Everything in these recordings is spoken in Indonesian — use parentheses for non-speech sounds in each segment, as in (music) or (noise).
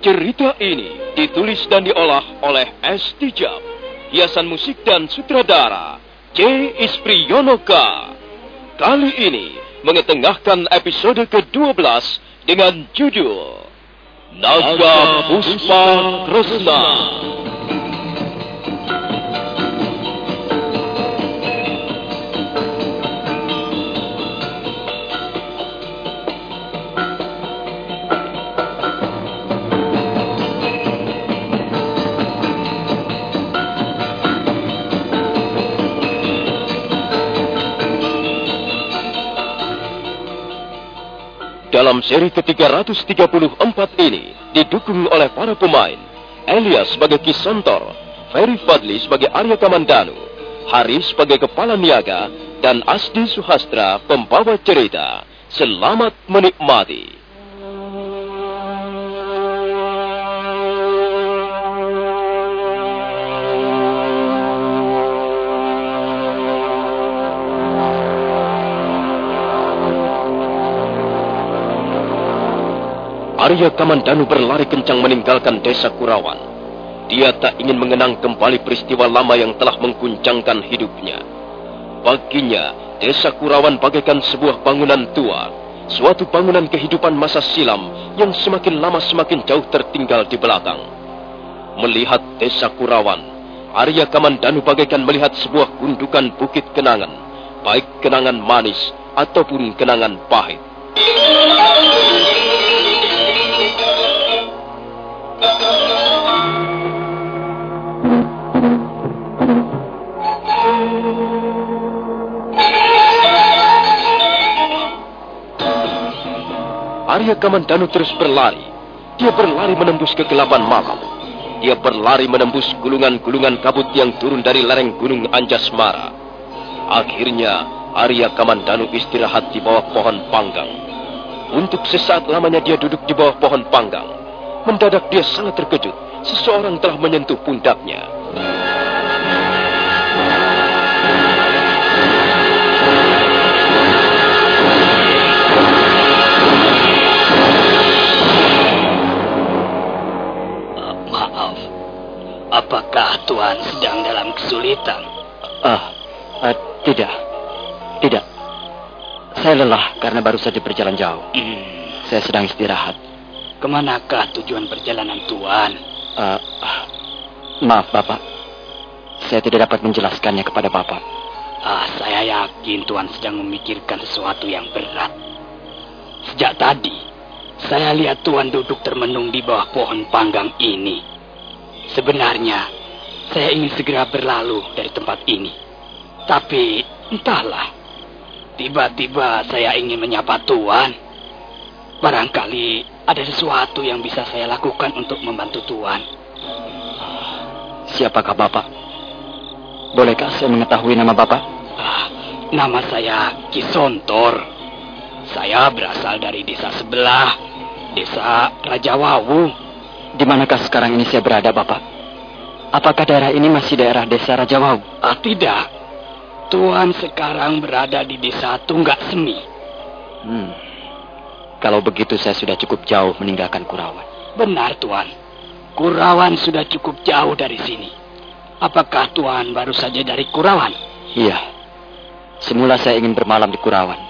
Cerita ini ditulis dan diolah oleh S. Tijab, hiasan musik dan sutradara C. Ispriyonoka. Kali ini mengetengahkan episode ke-12 dengan judul Naga Puspa Kresna. Dalam seri ke-334 ini didukung oleh para pemain Elias sebagai Kisontor, Ferry Fadli sebagai Arya Kamandanu, Haris sebagai Kepala Niaga, dan Asdi Suhastra pembawa cerita. Selamat menikmati. Arya Kamandanu berlari kencang meninggalkan desa Kurawan. Dia tak ingin mengenang kembali peristiwa lama yang telah mengguncangkan hidupnya. Baginya, desa Kurawan bagaikan sebuah bangunan tua, suatu bangunan kehidupan masa silam yang semakin lama semakin jauh tertinggal di belakang. Melihat desa Kurawan, Arya Kamandanu bagaikan melihat sebuah gundukan bukit kenangan, baik kenangan manis ataupun kenangan pahit. Arya Kamandanu terus berlari. Dia berlari menembus kegelapan malam. Dia berlari menembus gulungan-gulungan kabut yang turun dari lereng gunung Anjasmara. Akhirnya, Arya Kamandanu istirahat di bawah pohon panggang. Untuk sesaat lamanya dia duduk di bawah pohon panggang. Mendadak dia sangat terkejut. Seseorang telah menyentuh pundaknya. Apakah Tuhan sedang dalam kesulitan? Ah, uh, tidak. Tidak. Saya lelah karena baru saja berjalan jauh. Hmm. Saya sedang istirahat. Ke manakah tujuan perjalanan Tuan? Uh, maaf, Bapak. Saya tidak dapat menjelaskannya kepada Bapak. Ah, saya yakin Tuan sedang memikirkan sesuatu yang berat. Sejak tadi, saya lihat Tuan duduk termenung di bawah pohon panggang ini. Sebenarnya, saya ingin segera berlalu dari tempat ini. Tapi, entahlah. Tiba-tiba saya ingin menyapa Tuan. Barangkali ada sesuatu yang bisa saya lakukan untuk membantu Tuan. Siapakah Bapak? Bolehkah saya mengetahui nama Bapak? Ah, nama saya Kisontor. Saya berasal dari desa sebelah, desa Raja Wawu. Di manakah sekarang ini saya berada, Bapak? Apakah daerah ini masih daerah desa Raja Wawu? Ah, tidak. Tuan sekarang berada di desa Tunggak Semi. Hmm. Kalau begitu saya sudah cukup jauh meninggalkan Kurawan. Benar, Tuan. Kurawan sudah cukup jauh dari sini. Apakah Tuan baru saja dari Kurawan? Iya. Semula saya ingin bermalam di Kurawan.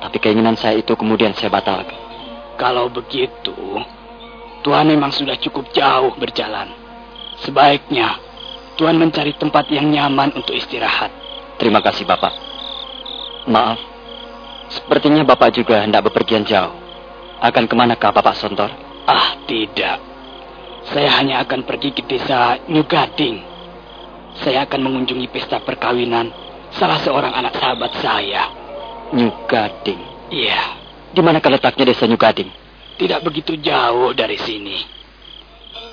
Tapi keinginan saya itu kemudian saya batalkan. Kalau begitu, Tuan memang sudah cukup jauh berjalan. Sebaiknya Tuan mencari tempat yang nyaman untuk istirahat. Terima kasih, Bapak. Maaf. Sepertinya Bapak juga hendak bepergian jauh. Akan ke manakah Bapak Sontor? Ah, tidak. Saya hanya akan pergi ke desa Nyugading. Saya akan mengunjungi pesta perkawinan salah seorang anak sahabat saya. Nyugading. Iya. Di manakah letaknya desa Nyugading? Tidak begitu jauh dari sini.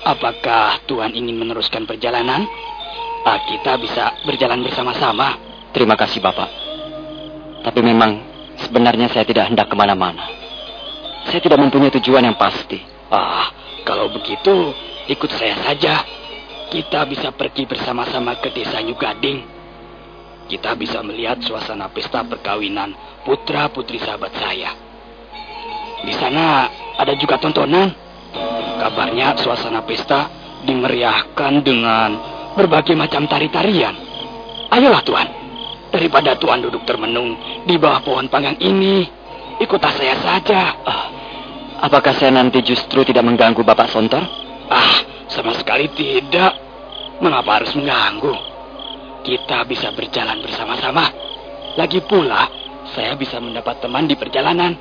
Apakah Tuhan ingin meneruskan perjalanan? Ah, kita bisa berjalan bersama-sama. Terima kasih, Bapak. Tapi memang sebenarnya saya tidak hendak ke mana-mana. Saya tidak mempunyai tujuan yang pasti. Ah, kalau begitu, ikut saya saja. Kita bisa pergi bersama-sama ke desa Nyugading. Kita bisa melihat suasana pesta perkawinan putra-putri sahabat saya. Di sana ada juga tontonan. Kabarnya suasana pesta dimeriahkan dengan berbagai macam tari-tarian. Ayolah Tuan, daripada Tuan duduk termenung di bawah pohon panggang ini, ikutlah saya saja. Ah, apakah saya nanti justru tidak mengganggu Bapak Sontor? Ah, sama sekali tidak. Mengapa harus mengganggu? Kita bisa berjalan bersama-sama. Lagi pula, saya bisa mendapat teman di perjalanan.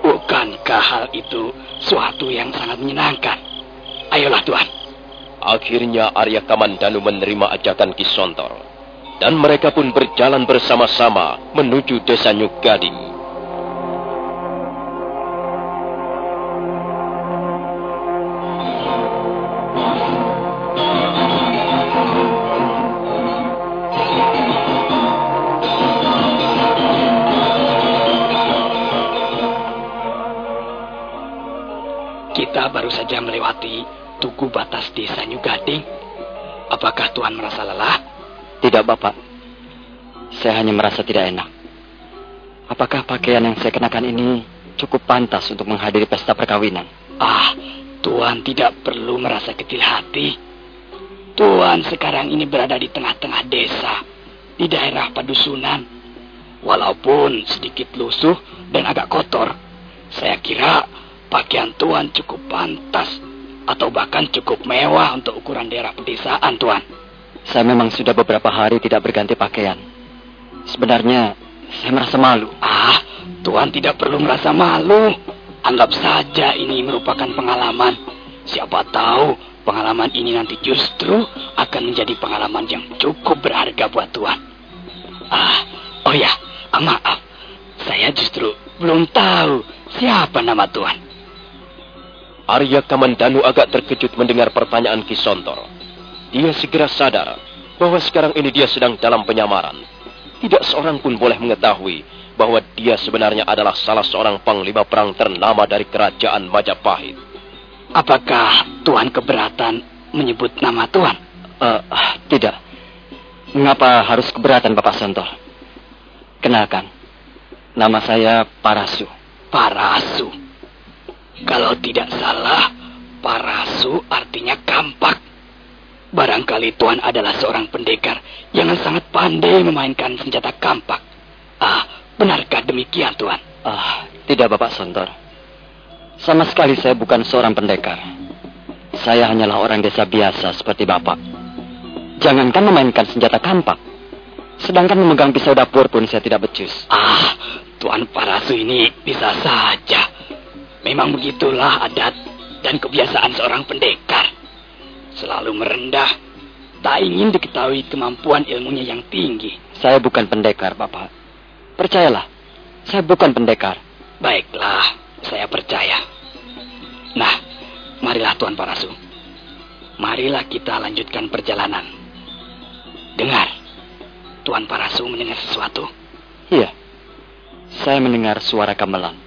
Bukankah hal itu suatu yang sangat menyenangkan? Ayolah Tuan. Akhirnya Arya Kamandanu menerima ajakan Kisontor. Dan mereka pun berjalan bersama-sama menuju desa Nyugading. Hanya merasa tidak enak. Apakah pakaian yang saya kenakan ini cukup pantas untuk menghadiri pesta perkawinan? Ah, Tuhan tidak perlu merasa kecil hati. Tuhan sekarang ini berada di tengah-tengah desa, di daerah padusunan. Walaupun sedikit lusuh dan agak kotor, saya kira pakaian Tuhan cukup pantas atau bahkan cukup mewah untuk ukuran daerah pedesaan, Tuhan. Saya memang sudah beberapa hari tidak berganti pakaian. Sebenarnya saya merasa malu. Ah, Tuhan tidak perlu merasa malu. Anggap saja ini merupakan pengalaman. Siapa tahu pengalaman ini nanti justru akan menjadi pengalaman yang cukup berharga buat Tuhan. Ah, oh ya, ah, maaf. Saya justru belum tahu siapa nama Tuhan. Arya Kamandanu agak terkejut mendengar pertanyaan Kisontor. Dia segera sadar bahwa sekarang ini dia sedang dalam penyamaran. Tidak seorang pun boleh mengetahui bahwa dia sebenarnya adalah salah seorang panglima perang ternama dari kerajaan Majapahit. Apakah Tuhan keberatan menyebut nama Tuhan? Uh, tidak. Mengapa harus keberatan Bapak Sontor? Kenalkan, nama saya Parasu. Parasu. Kalau tidak salah, Parasu artinya kampak. Barangkali Tuhan adalah seorang pendekar yang sangat pandai memainkan senjata kampak. Ah, benarkah demikian, Tuhan? Ah, tidak Bapak Sontor. Sama sekali saya bukan seorang pendekar. Saya hanyalah orang desa biasa seperti Bapak. Jangankan memainkan senjata kampak. Sedangkan memegang pisau dapur pun saya tidak becus. Ah, Tuan Parasu ini bisa saja. Memang begitulah adat dan kebiasaan seorang pendekar. Selalu merendah, tak ingin diketahui kemampuan ilmunya yang tinggi. Saya bukan pendekar, Bapak. Percayalah, saya bukan pendekar. Baiklah, saya percaya. Nah, marilah Tuan Parasu. Marilah kita lanjutkan perjalanan. Dengar, Tuan Parasu mendengar sesuatu. Iya, saya mendengar suara gamelan.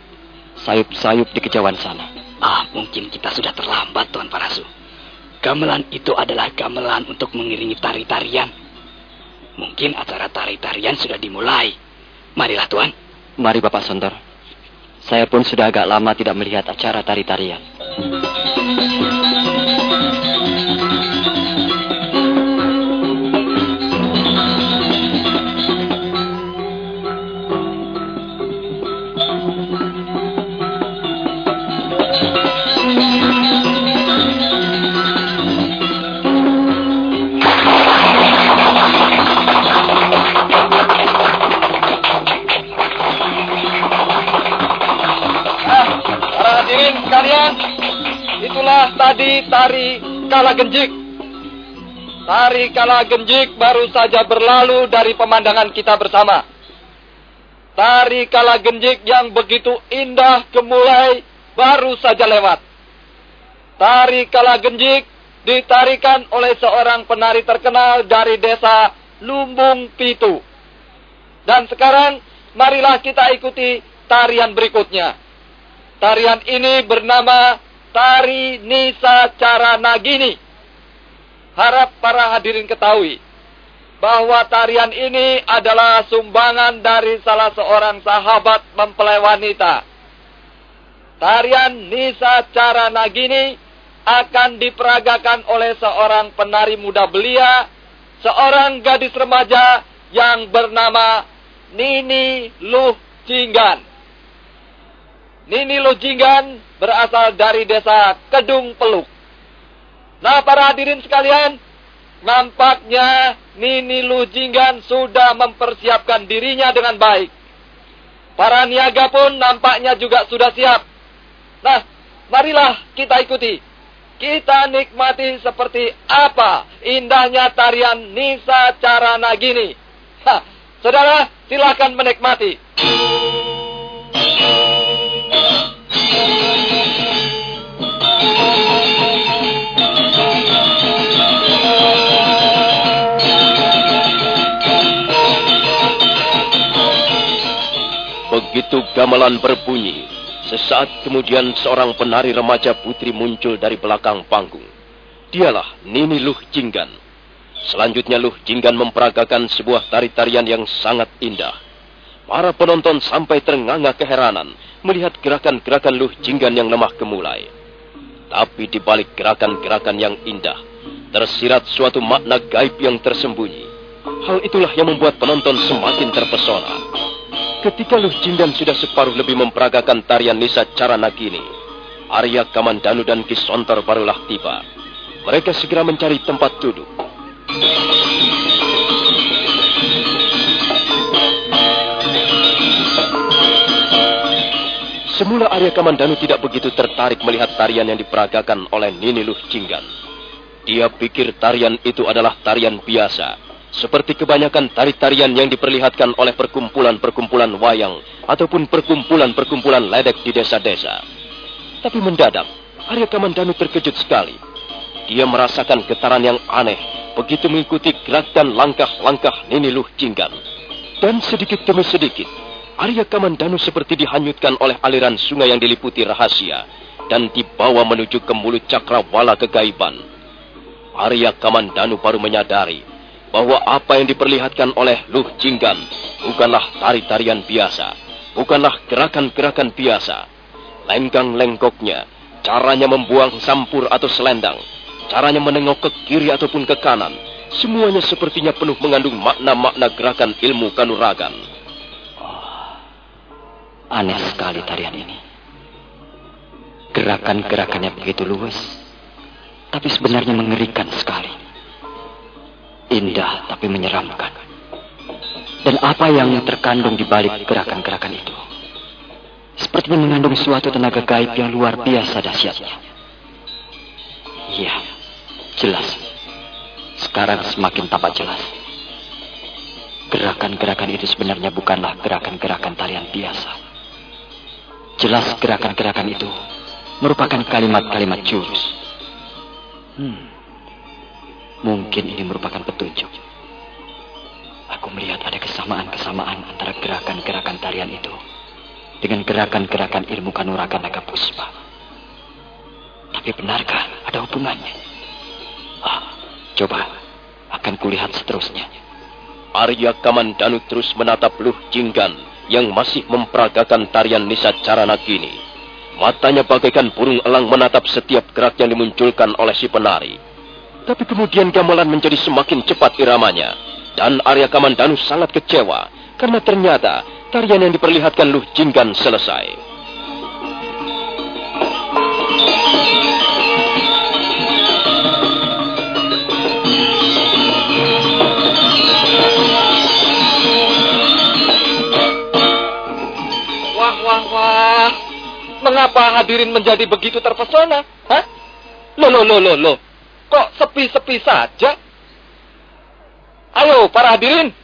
Sayup-sayup di kejauhan sana. Ah, mungkin kita sudah terlambat, Tuan Parasu. Gamelan itu adalah gamelan untuk mengiringi tari-tarian. Mungkin acara tari-tarian sudah dimulai. Marilah, Tuan. Mari, Bapak Sontor. Saya pun sudah agak lama tidak melihat acara tari-tarian. Itulah tadi tari kala genjik. Tari kala genjik baru saja berlalu dari pemandangan kita bersama. Tari kala genjik yang begitu indah gemulai baru saja lewat. Tari kala genjik ditarikan oleh seorang penari terkenal dari desa Lumbung Pitu. Dan sekarang marilah kita ikuti tarian berikutnya. Tarian ini bernama Tari Nisa Cara Nagini. Harap para hadirin ketahui bahwa tarian ini adalah sumbangan dari salah seorang sahabat mempelai wanita. Tarian Nisa Cara Nagini akan diperagakan oleh seorang penari muda belia, seorang gadis remaja yang bernama Nini Luh Jinggan. Nini Lujingan berasal dari desa Kedung Peluk. Nah, para hadirin sekalian, nampaknya Nini Lujingan sudah mempersiapkan dirinya dengan baik. Para niaga pun nampaknya juga sudah siap. Nah, marilah kita ikuti. Kita nikmati seperti apa indahnya tarian Nisa Cara Nagini. Hah, saudara, silakan menikmati. Begitu gamelan berbunyi, sesaat kemudian seorang penari remaja putri muncul dari belakang panggung. Dialah Nini Luh Jinggan. Selanjutnya Luh Jinggan memperagakan sebuah tari-tarian yang sangat indah. Para penonton sampai ternganga keheranan melihat gerakan-gerakan Luh Jinggan yang lemah gemulai. Tapi di balik gerakan-gerakan yang indah, tersirat suatu makna gaib yang tersembunyi. Hal itulah yang membuat penonton semakin terpesona. Ketika Luh Jinggan sudah separuh lebih memperagakan tarian Nisa Cara Nagini, Arya Kamandanu dan Kisontor barulah tiba. Mereka segera mencari tempat duduk. Semula Arya Kamandanu tidak begitu tertarik melihat tarian yang diperagakan oleh Nini Luh Jinggan. Dia pikir tarian itu adalah tarian biasa, seperti kebanyakan tari-tarian yang diperlihatkan oleh perkumpulan-perkumpulan wayang ataupun perkumpulan-perkumpulan ledek di desa-desa. Tapi mendadak, Arya Kamandanu terkejut sekali. Dia merasakan getaran yang aneh begitu mengikuti gerakan langkah-langkah Nini Luh Jinggan. Dan sedikit demi sedikit, Arya Kamandanu seperti dihanyutkan oleh aliran sungai yang diliputi rahasia dan dibawa menuju ke mulut cakrawala kegaiban. Arya Kamandanu baru menyadari bahwa apa yang diperlihatkan oleh Luh Jinggan bukanlah tari-tarian biasa, bukanlah gerakan-gerakan biasa. Lenggang-lengkoknya, caranya membuang sampur atau selendang, caranya menengok ke kiri ataupun ke kanan, semuanya sepertinya penuh mengandung makna-makna gerakan ilmu kanuragan. Aneh sekali tarian ini. Gerakan-gerakannya begitu luwes, tapi sebenarnya mengerikan sekali. Indah tapi menyeramkan. Dan apa yang terkandung di balik gerakan-gerakan itu? Sepertinya mengandung suatu tenaga gaib yang luar biasa dahsyatnya. Iya, jelas. Sekarang semakin tampak jelas. Gerakan-gerakan itu sebenarnya bukanlah gerakan-gerakan tarian biasa. Jelas gerakan-gerakan itu merupakan kalimat-kalimat jurus. Hmm. Mungkin ini merupakan petunjuk. Aku melihat ada kesamaan-kesamaan antara gerakan-gerakan tarian itu dengan gerakan-gerakan ilmu kanuragan naga puspa. Tapi benarkah ada hubungannya? Ah, coba akan kulihat seterusnya. Arya Kamandanu terus menatap Luh Jinggan yang masih memperagakan tarian Nisa Carana kini. Matanya bagaikan burung elang menatap setiap gerak yang dimunculkan oleh si penari. Tapi kemudian gamelan menjadi semakin cepat iramanya. Dan Arya Kamandanu sangat kecewa. Karena ternyata tarian yang diperlihatkan Luh Jinggan selesai. Wah, wah, wah. Mengapa hadirin menjadi begitu terpesona? Hah? Loh, loh, loh, loh, loh. Kok sepi-sepi saja? Ayo para hadirin,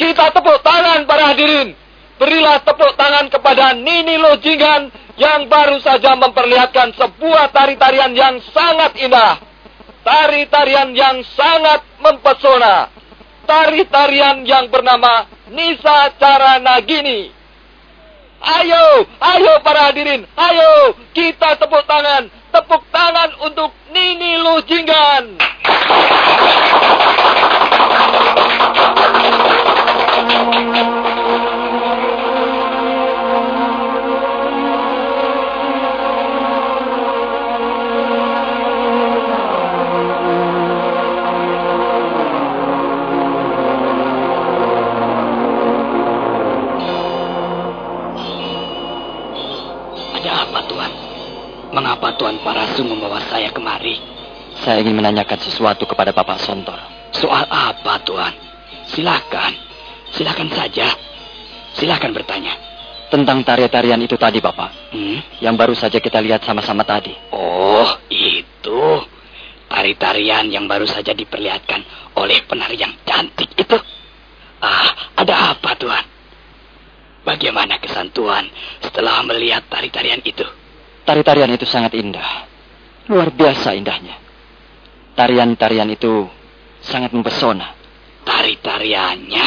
kita tepuk tangan para hadirin. Berilah tepuk tangan kepada Nini Lojingan yang baru saja memperlihatkan sebuah tari-tarian yang sangat indah. Tari-tarian yang sangat mempesona. Tari-tarian yang bernama Nisa Cara Nagini. Ayo, ayo para hadirin, ayo kita tepuk tangan Tepuk tangan untuk Nini Lujingan. Saya ingin menanyakan sesuatu kepada Bapak Sontor. Soal apa, Tuan? Silakan. Silakan saja. Silakan bertanya. Tentang tarian-tarian itu tadi, Bapak. Hmm? Yang baru saja kita lihat sama-sama tadi. Oh, itu. Tari-tarian yang baru saja diperlihatkan oleh penari yang cantik itu. Ah, ada apa, Tuan? Bagaimana kesan Tuan setelah melihat tari-tarian itu? Tari-tarian itu sangat indah. Luar biasa indahnya. Tarian-tarian itu sangat mempesona. Tari-tariannya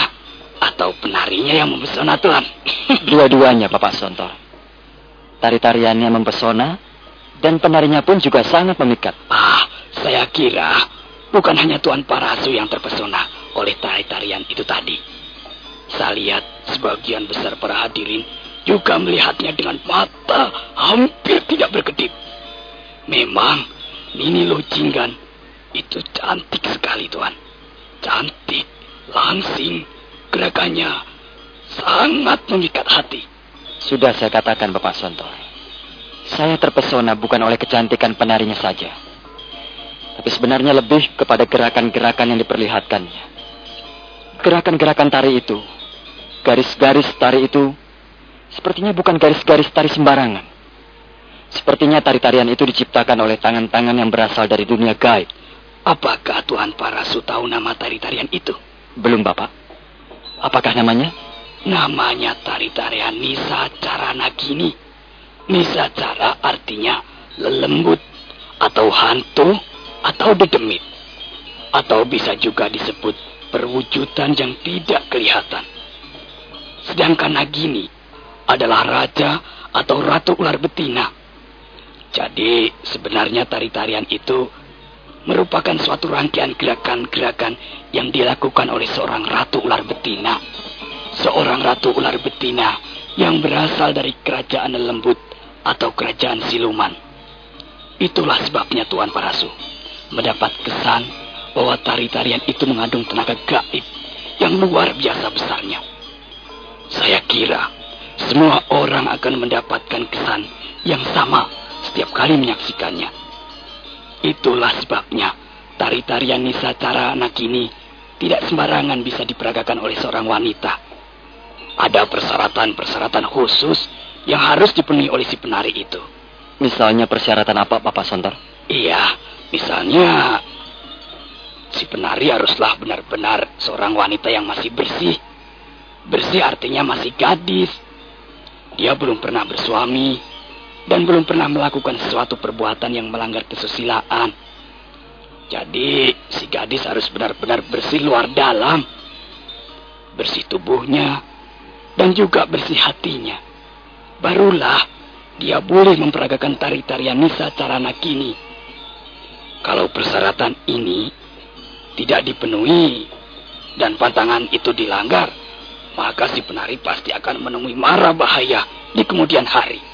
atau penarinya yang mempesona, Tuhan? (laughs) Dua-duanya, Bapak Sontor. Tari-tariannya mempesona dan penarinya pun juga sangat memikat. Ah, saya kira bukan hanya Tuan Parasu yang terpesona oleh tari-tarian itu tadi. Saya lihat sebagian besar para hadirin juga melihatnya dengan mata hampir tidak berkedip. Memang Nini Lojinggan itu cantik sekali Tuan. Cantik, langsing, gerakannya sangat memikat hati. Sudah saya katakan Bapak Sonto. Saya terpesona bukan oleh kecantikan penarinya saja. Tapi sebenarnya lebih kepada gerakan-gerakan yang diperlihatkannya. Gerakan-gerakan tari itu, garis-garis tari itu Sepertinya bukan garis-garis tari sembarangan. Sepertinya tari-tarian itu diciptakan oleh tangan-tangan yang berasal dari dunia gaib. Apakah Tuhan Parasu tahu nama tari-tarian itu? Belum, Bapak. Apakah namanya? Namanya tari-tarian Nisa Cara Nagini. Nisa Cara artinya lelembut, atau hantu, atau dedemit. Atau bisa juga disebut perwujudan yang tidak kelihatan. Sedangkan Nagini adalah raja atau ratu ular betina. Jadi sebenarnya tari-tarian itu merupakan suatu rangkaian gerakan-gerakan yang dilakukan oleh seorang ratu ular betina. Seorang ratu ular betina yang berasal dari kerajaan lembut atau kerajaan siluman. Itulah sebabnya Tuan Parasu mendapat kesan bahwa tari-tarian itu mengandung tenaga gaib yang luar biasa besarnya. Saya kira semua orang akan mendapatkan kesan yang sama setiap kali menyaksikannya. Itulah sebabnya tari-tarian Nisa cara anak ini tidak sembarangan bisa diperagakan oleh seorang wanita. Ada persyaratan-persyaratan khusus yang harus dipenuhi oleh si penari itu. Misalnya persyaratan apa, Bapak Sontor? Iya, misalnya si penari haruslah benar-benar seorang wanita yang masih bersih. Bersih artinya masih gadis. Dia belum pernah bersuami dan belum pernah melakukan sesuatu perbuatan yang melanggar kesusilaan. Jadi si gadis harus benar-benar bersih luar dalam. Bersih tubuhnya dan juga bersih hatinya. Barulah dia boleh memperagakan tari-tarian Nisa Carana kini. Kalau persyaratan ini tidak dipenuhi dan pantangan itu dilanggar, maka si penari pasti akan menemui marah bahaya di kemudian hari.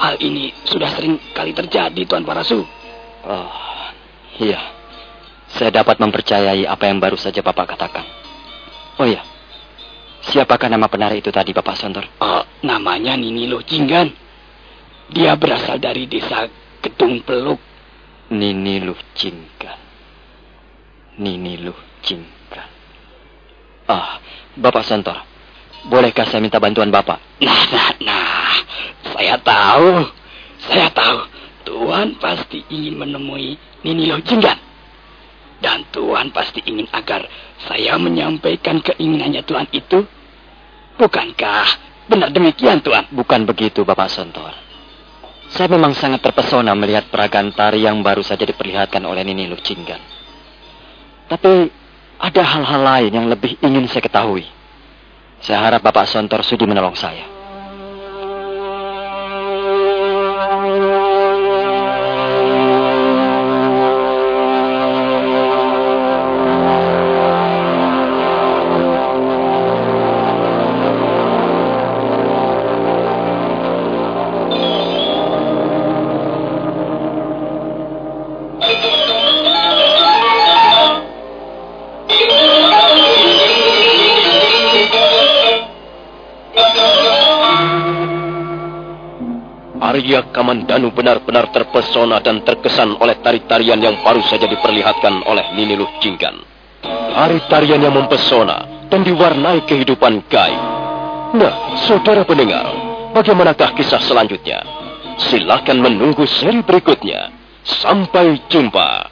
Hal ini sudah sering kali terjadi, Tuan Parasu. Oh, iya. Saya dapat mempercayai apa yang baru saja Bapak katakan. Oh iya, siapakah nama penari itu tadi, Bapak Sontor? Oh, namanya Nini Lujinggan. Dia berasal dari desa Gedung Peluk. Nini Lujinggan. Nini Lujinggan. Ah, Bapak Sontor, bolehkah saya minta bantuan Bapak? Nah, nah, nah. Saya tahu. Saya tahu. Tuan pasti ingin menemui Nini Lojinggan. Dan Tuan pasti ingin agar saya menyampaikan keinginannya Tuan itu. Bukankah benar demikian Tuan? Bukan begitu Bapak Sontor. Saya memang sangat terpesona melihat peragaan tari yang baru saja diperlihatkan oleh Nini Lujinggan. Tapi ada hal-hal lain yang lebih ingin saya ketahui. Saya harap Bapak Sontor sudi menolong saya. Arya Kamandanu benar-benar terpesona dan terkesan oleh tari-tarian yang baru saja diperlihatkan oleh Nini Luh Jinggan. Tari-tarian yang mempesona dan diwarnai kehidupan gaib. Nah, saudara pendengar, bagaimanakah kisah selanjutnya? Silakan menunggu seri berikutnya. Sampai jumpa.